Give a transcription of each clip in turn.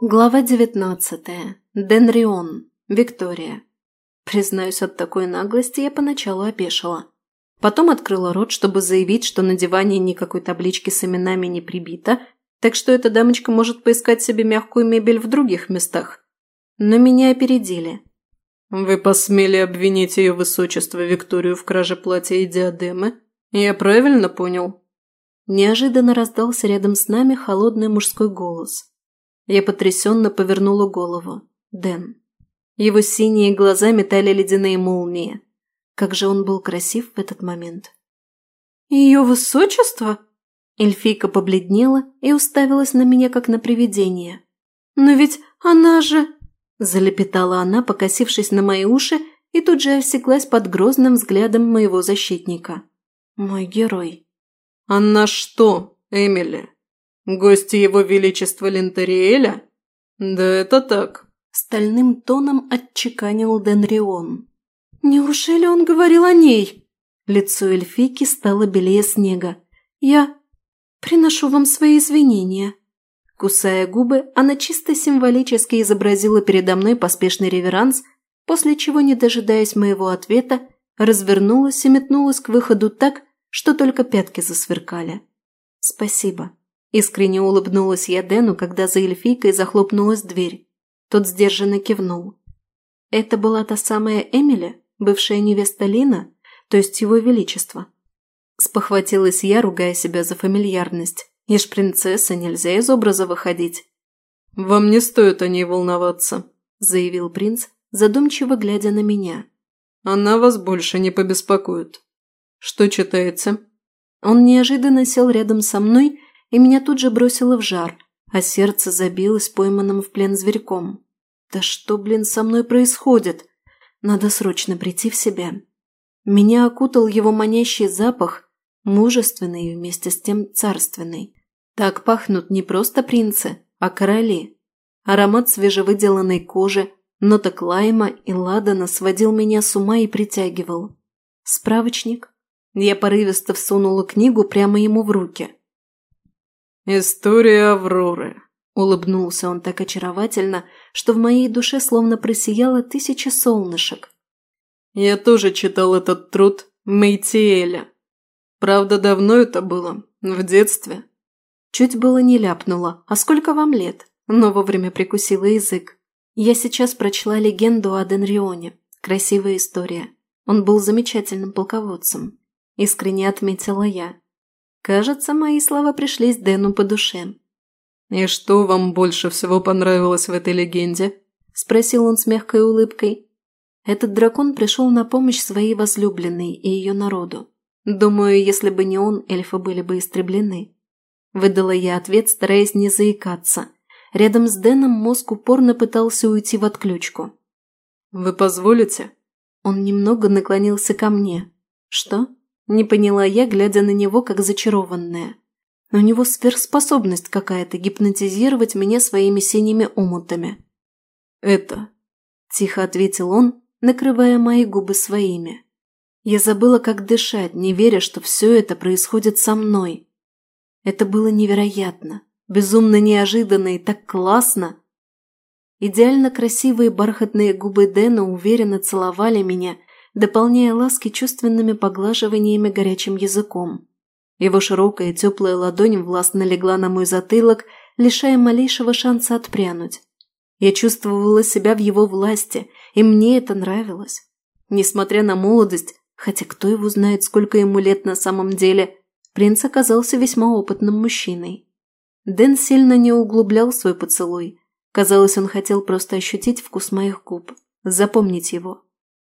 Глава девятнадцатая. Денрион. Виктория. Признаюсь, от такой наглости я поначалу опешила. Потом открыла рот, чтобы заявить, что на диване никакой таблички с именами не прибито, так что эта дамочка может поискать себе мягкую мебель в других местах. Но меня опередили. «Вы посмели обвинить ее высочество Викторию в краже платья и диадемы? Я правильно понял?» Неожиданно раздался рядом с нами холодный мужской голос. Я потрясенно повернула голову. Дэн. Его синие глаза метали ледяные молнии. Как же он был красив в этот момент. «Ее высочество?» Эльфийка побледнела и уставилась на меня, как на привидение. «Но ведь она же...» Залепетала она, покосившись на мои уши, и тут же осеклась под грозным взглядом моего защитника. Мой герой. «Она что, Эмили?» Гости его величества Лентариэля? Да это так. Стальным тоном отчеканил Денрион. Неужели он говорил о ней? Лицо эльфийки стало белее снега. Я приношу вам свои извинения. Кусая губы, она чисто символически изобразила передо мной поспешный реверанс, после чего, не дожидаясь моего ответа, развернулась и метнулась к выходу так, что только пятки засверкали. «Спасибо», Искренне улыбнулась я Дэну, когда за эльфийкой захлопнулась дверь. Тот сдержанно кивнул. Это была та самая Эмили, бывшая невеста Лина, то есть его величество. Спохватилась я, ругая себя за фамильярность. Я принцесса, нельзя из образа выходить. «Вам не стоит о ней волноваться», – заявил принц, задумчиво глядя на меня. «Она вас больше не побеспокоит. Что читаете?» Он неожиданно сел рядом со мной и меня тут же бросило в жар, а сердце забилось пойманным в плен зверьком. Да что, блин, со мной происходит? Надо срочно прийти в себя. Меня окутал его манящий запах, мужественный и вместе с тем царственный. Так пахнут не просто принцы, а короли. Аромат свежевыделанной кожи, ноток лайма и ладана сводил меня с ума и притягивал. Справочник. Я порывисто всунула книгу прямо ему в руки. «История Авроры», – улыбнулся он так очаровательно, что в моей душе словно просияло тысяча солнышек. «Я тоже читал этот труд Мейтиэля. Правда, давно это было, в детстве». Чуть было не ляпнула. «А сколько вам лет?» Но вовремя прикусила язык. Я сейчас прочла легенду о Денрионе. Красивая история. Он был замечательным полководцем. Искренне отметила я. Кажется, мои слова пришлись Дэну по душе. «И что вам больше всего понравилось в этой легенде?» – спросил он с мягкой улыбкой. Этот дракон пришел на помощь своей возлюбленной и ее народу. Думаю, если бы не он, эльфы были бы истреблены. Выдала я ответ, стараясь не заикаться. Рядом с Дэном мозг упорно пытался уйти в отключку. «Вы позволите?» Он немного наклонился ко мне. «Что?» Не поняла я, глядя на него, как зачарованная. У него сверхспособность какая-то гипнотизировать меня своими синими омутами. «Это...» – тихо ответил он, накрывая мои губы своими. Я забыла, как дышать, не веря, что все это происходит со мной. Это было невероятно, безумно неожиданно и так классно. Идеально красивые бархатные губы Дэна уверенно целовали меня – дополняя ласки чувственными поглаживаниями горячим языком. Его широкая теплая ладонь властно легла на мой затылок, лишая малейшего шанса отпрянуть. Я чувствовала себя в его власти, и мне это нравилось. Несмотря на молодость, хотя кто его знает, сколько ему лет на самом деле, принц оказался весьма опытным мужчиной. Дэн сильно не углублял свой поцелуй. Казалось, он хотел просто ощутить вкус моих губ, запомнить его.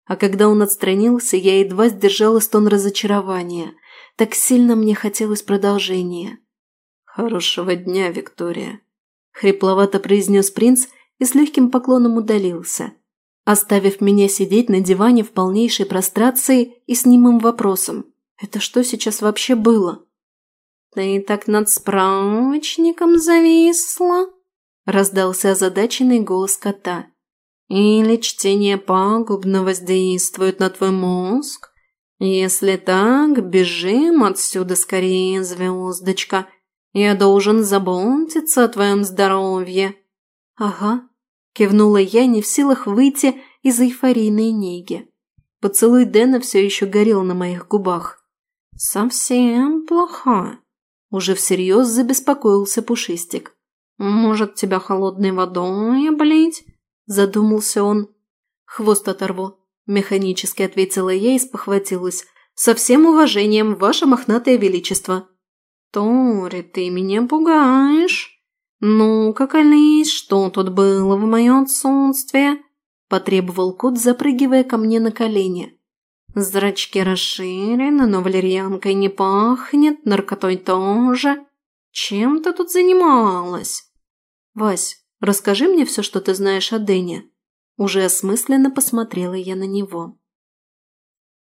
А когда он отстранился, я едва сдержала стон разочарования. Так сильно мне хотелось продолжения. «Хорошего дня, Виктория», – хрипловато произнес принц и с легким поклоном удалился, оставив меня сидеть на диване в полнейшей прострации и с немым вопросом. «Это что сейчас вообще было?» «Ты так над справочником зависла?» – раздался озадаченный голос кота. Или чтение пагубно воздействует на твой мозг? Если так, бежим отсюда скорее, звездочка. Я должен заботиться о твоем здоровье. Ага. Кивнула я, не в силах выйти из эйфорийной неги. Поцелуй Дэна все еще горел на моих губах. «Совсем плохо», – уже всерьез забеспокоился Пушистик. «Может, тебя холодной водой облить?» – задумался он. «Хвост оторву», – механически ответила я и спохватилась. «Со всем уважением, ваше мохнатое величество». «Тори, ты меня пугаешь!» «Ну, как Алис, что тут было в мое отсутствие?» – потребовал кот, запрыгивая ко мне на колени. Зрачки расширены, но валерьянкой не пахнет, наркотой тоже. Чем ты тут занималась? Вась, расскажи мне все, что ты знаешь о Дэне. Уже осмысленно посмотрела я на него.